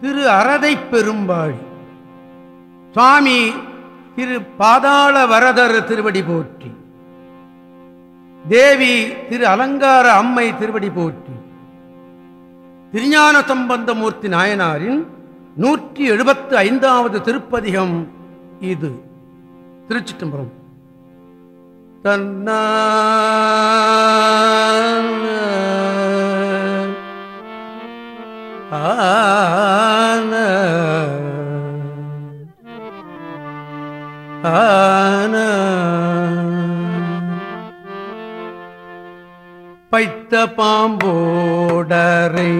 திரு அறதை பெரும்பாழி. சுவாமி திரு பாதாள வரதர் திருவடி போற்றி. தேவி திரு அலங்கார அம்மை திருவடி போற்றி. திருஞான சம்பந்தமூர்த்தி நாயனாரின் நூற்றி எழுபத்து ஐந்தாவது திருப்பதிகம் இது. திருச்சிட்டம்பரம் தன்ன ஆ. பைத்த பாம்போடரை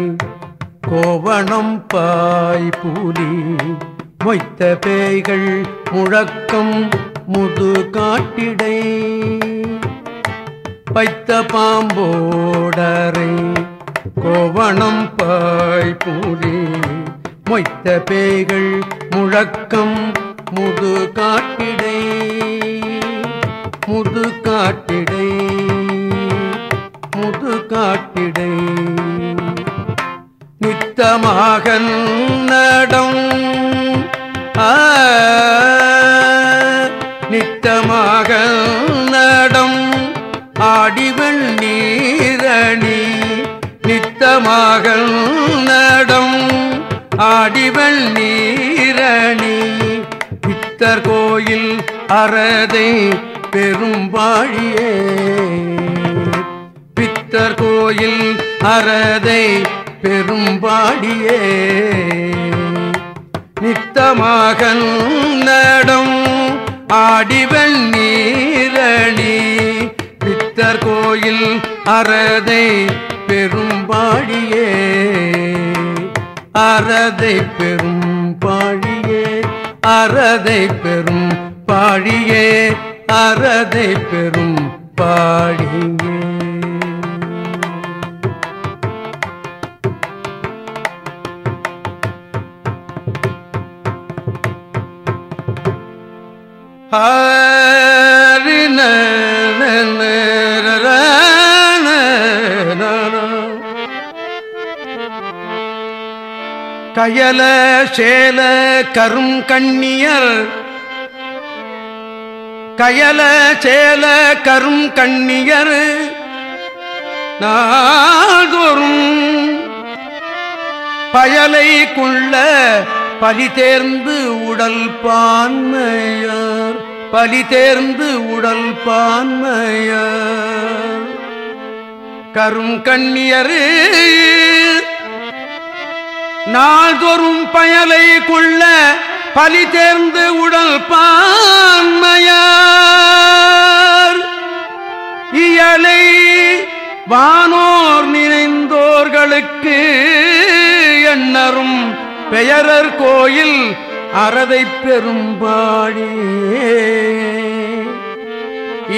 கோவணம் பாய் பூலி மொய்த்த பேய்கள் முழக்கம் முது காட்டிடை பைத்த பாம்போடரை கோவணம் பாய் பூலி மொய்த்த பேய்கள் முழக்கம் முது காட்டிடை முது காட்டிடை முது காட்டிடை. நித்தமாக நடம் நித்தமாக நடம் ஆடிவள் நீரணி. நித்தமாக நடம் ஆடிவள் நீரணி. சித்தர் கோயில் அறதை பெரும்பாழியே. பித்தர் கோயில் அறதை பெரும்பாடியே நித்தமாக நடம் ஆடிவள் நீரணி பித்தர் கோயில் அறதை பெரும்பாடியே அறதை பெரும்பாழியே அறதை பெறும் பாழியே அறதை பெறும் பாழியே ஹரின கயல சேல கரும் கண்ணியர். கயல சேல கரும் கண்ணியர். நாள்தோறும் பயலை கொள்ள பலி தேர்ந்து உடல் பான்மையார். பலி தேர்ந்து உடல் பான்மையார். கரும் கண்ணியரு நாள்தோறும் பயலை கொள்ள பலி தேர்ந்து உடல் பான்மையார். இயலை வானோர் நினைந்தோர்களுக்கு எண்ணரும் பெயரர் கோயில் அறதை பெரும்பாடி.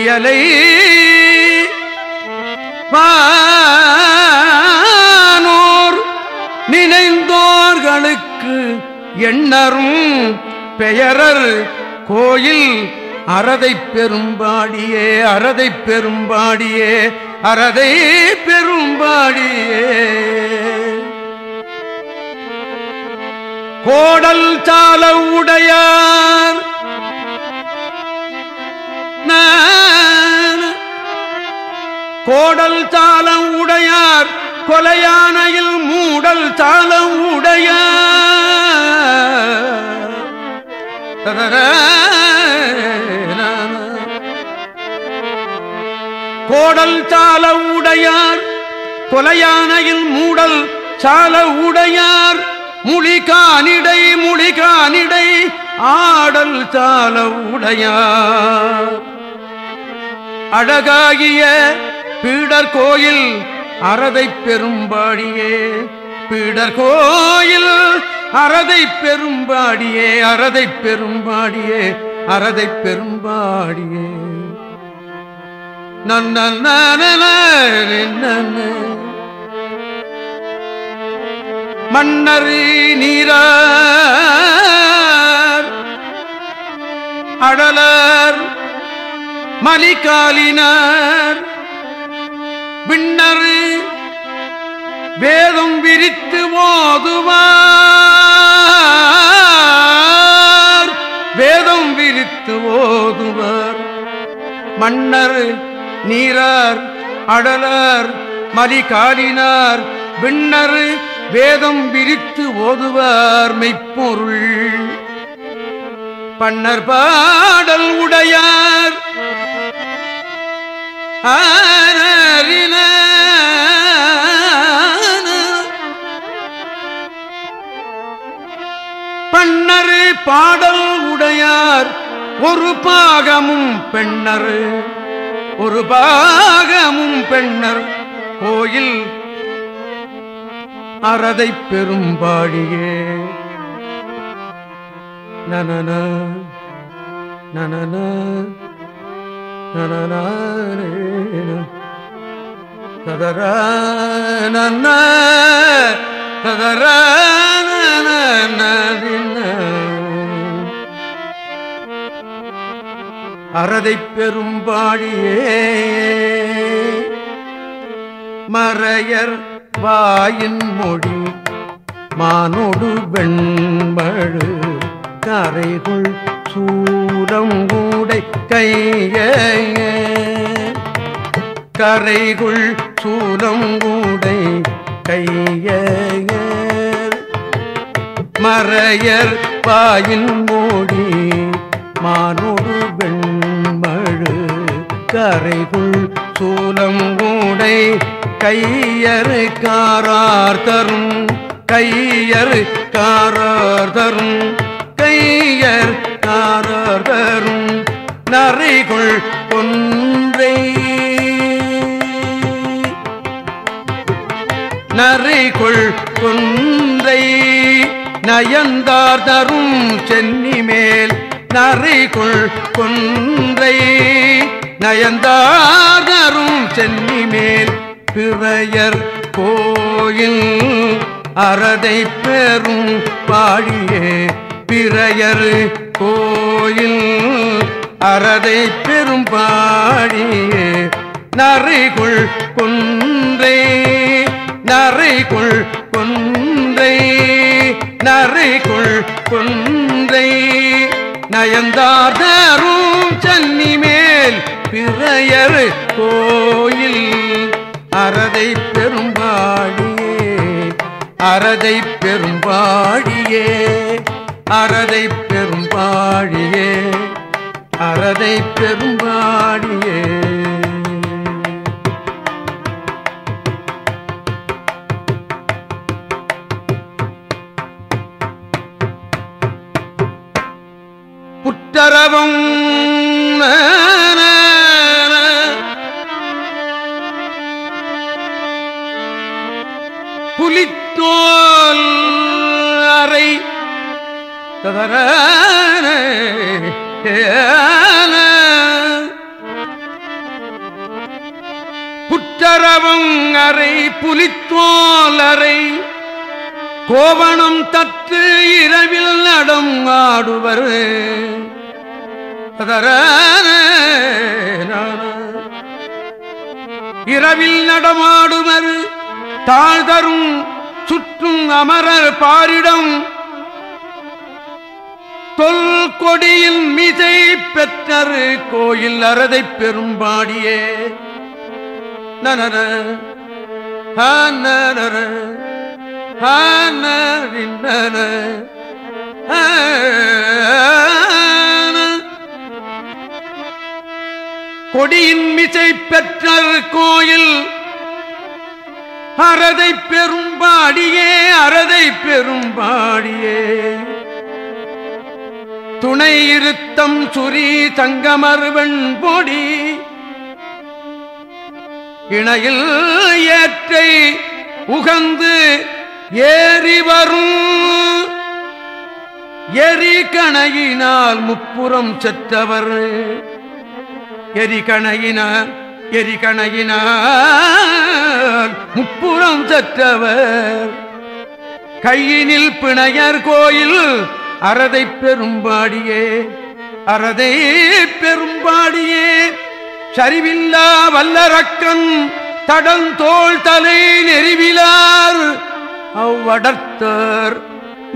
இயலை வானோர் நினைந்தோர்களுக்கு எண்ணரும் பெயரர் கோயில் அறதை பெரும்பாடியே அறதை பெரும்பாடியே அறதை பெரும்பாடியே. கோடல் சால உடையார் கோடல் சாலம் உடையார் கொலையானையில் மூடல் தாளம் உடைய கோடல் தாள உடையார் கொலையானையில் மூடல் சால உடையார் முழிகானிடை முழிகானிடை ஆடல் தாள உடையார். அழகாகிய பீடர் கோயில் அறதை பெரும்பாடியே பீடர் கோயில். அறதை பெரும்பாடியே அறதை பெரும்பாடியே அறதை பெரும்பாடியே. நன்ன மன்னர் நீரார் அடலர் மலிகாலினார். பின்னர் வேதம் விரித்து ஓதுவார். வேதம் விரித்து ஓதுவார். மன்னர் நீரார் அடலர் மலிகாலினார் விண்ணர் வேதம் விரித்து ஓதுவார் மெய்ப்பொருள். பன்னர் பாடல் உடையார். பண்ணரு பாடல் உடையார் ஒரு பாகமும் பெண்ணர் ஒரு பாகமும் பெண்ணர் கோயில் அறதை பெரும்பாடியே நனன நனன ததர நன்ன ததர அறதை பெரும்பாழியே மறையர் வாயின் மொழி மானோடு வெண்பழு கரைகுள் சூரம் கூடை கைய. கரைகுள் சூலம் கூடை கைய மறையர் பாயின் மூடி மானோடு வெண்மழு கரைகுள் சூலங்கூடை கூடை காரார் தரும் கையறு காரார் தரும். கொள் கொந்தை நயந்தார் தரும் சென்னி மேல் நரைகுள் கொன்றை நயந்தார் தரும் சென்னி மேல் பிறையர் கோயில் அறதை பெறும் பாடியே பிறையர் கோயில் அறதை பெரும் பாடியே நரைகுள் கொன்றை நரைகுள் கொன்றை நரைகுள் கொன்றை. நயந்தாதரும் சன்னி மேல் பிறையர் கோயில். அறதை பெரும்பாடியே அறதை பெரும்பாடியே அறதை பெரும்பாடியே அறதை பெரும்பாடியே. புலித்தோல் அறை. தவற புற்றரவம் அறை புலித்தோல் அறை. கோவணம் தத்து இரவில் நடம் ஆடுவர். இரவில் நடமாடுவர் தாழ்தரும் சுற்றும் அமரர் பாரிடம். தொல் கொடியில் மிசை பெற்றரு கோயில் அறதை பெரும்பாடியே. நனர நனர கொடியின் மிசை பெற்ற கோயில் அறதை பெரும்பாடியே அறதை பெரும்பாடியே. துணை இருத்தம் சுரி தங்கமர்வன் பொடி இணையில் ஏற்றை உகந்து ஏறி வரும். எரி கணையினால் முப்புறம் செற்றவர் எரி எரிகணையினால் முப்புறம் செற்றவர். கையினில் பிணையர் கோயில் அறதை பெரும்பாடியே அறதை பெரும்பாடியே. சரிவில்லா வல்லரக்கன் தடந்தோள் தலை நெறிவிலார். அவ்வடர்த்தர்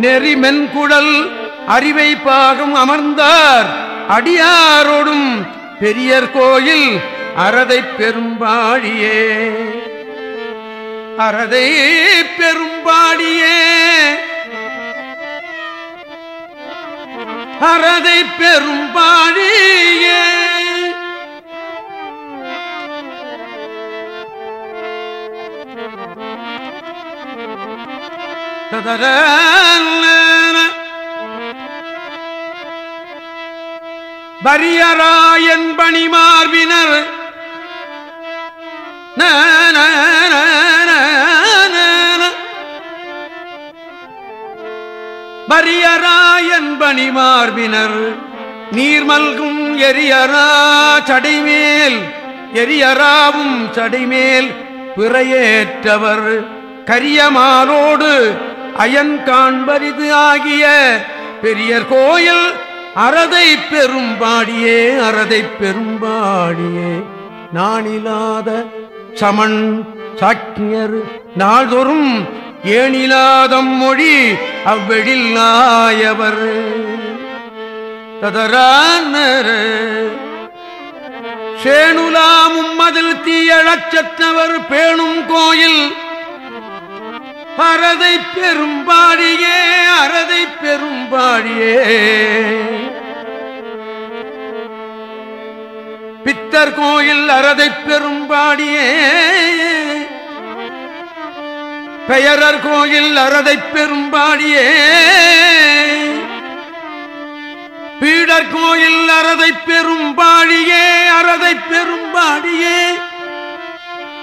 நெறிமென்குடல் அறிவை பாகம் அமர்ந்தார். அடியாரோடும் பெரியர் கோயில் அறதை பெரும்பாடியே அறதை பெரும்பாடியே அறதை பெரும்பாடியே. ததர பரியராயன் பணிமார்பினர் வரியராயன் பணிமார்பினர். நீர்மல்கும் எரியரா சடைமேல் எரியராவும் சடைமேல் பிறையேற்றவர். கரியமாலோடு அயன் காண்பரிது ஆகிய பெரியர் கோயில் அறதை பெரும்பாடியே அறதை பெரும்பாடியே நானிலாத சமன் சாக்கியர் நாள்தோறும் ஏனிலாதம் மொழி அவ்வெழில் நாயவர். ததரான சேணுலாமும் மதில் தீயழச்சத்தவர் பேணும் கோயில். அறதை பெரும்பாடியே அறதை பெரும்பாடியே. பித்தர் கோயில் அறதை பெரும்பாடியே. பெயரர் கோயில் அறதை பெரும்பாடியே. பீடர் கோயில் அறதை பெரும்பாடியே அறதை பெரும்பாடியே.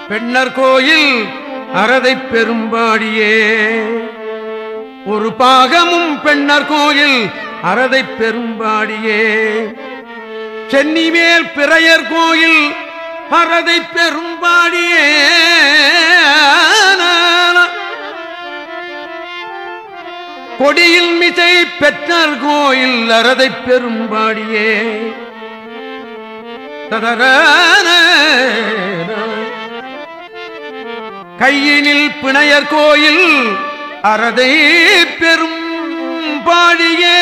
பெண்ணர் கோயில் அறதை பெரும்பாடியே. ஒரு பாகமும் பெண்ணர் கோயில் அறதை பெரும்பாடியே. சென்னிமேல் பிறையர் கோயில் பரதை பெரும்பாடியே. கொடியில் மிசை பெற்றார் கோயில் அறதை பெரும்பாடியே. ததரான கையினில் பிணையர் கோயில் அறதை பெரும் பாடியே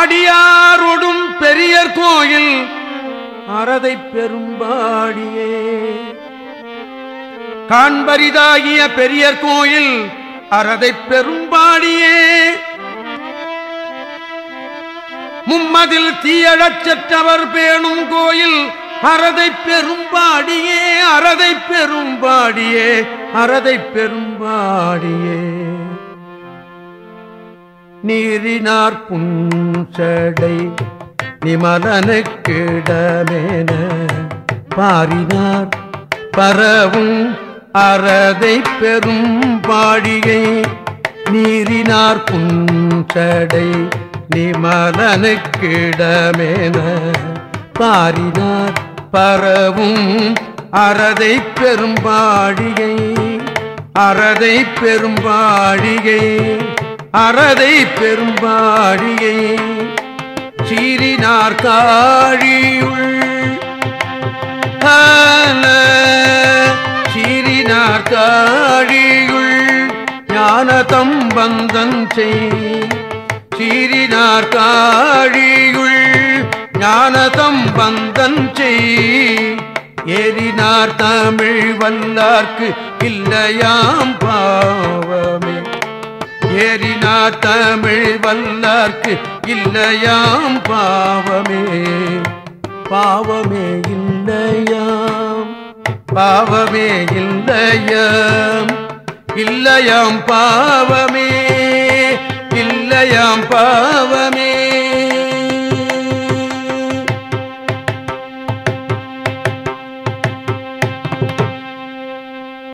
அடியாரோடும் பெரியர் கோயில் அறதை பெரும்பாடியே. காண்பரிதாகிய பெரியர் கோயில் அறதை பெரும்பாடியே. மும்மதில் தீயழச்சற்றவர் பேணும் கோயில் அறதை பெரும்பாடியே அறதை பெரும்பாடியே அறதை பெரும்பாடியே. நீரினார் புன்சடை நிமலனுக்கிடமேன பாரினார். பரவும் அறதை பெரும் பாடிகை நீரினார் புன்சடை நிமலனுக்கிடமேன பாரினார். பரவும் அறதை பெரும்பாடிகை அறதை பெரும்பாடிகை அறதை பெரும்பாடியை சீரினார் காழியுள். சீரினார் காழியுள். ஞானதம் பந்தன் செய். சீரினார் காழியுள். ஞானதம் பந்தன் செய். ஏறினார் தமிழ் வல்லார்க்கு இல்லையாம் பாவ ஏறினா தமிழ் வல்லார்க்கு இல்லையாம் பாவமே. பாவமே இல்லையாம். பாவமே இல்லையாம். இல்லையாம் பாவமே. இல்லையாம் பாவமே.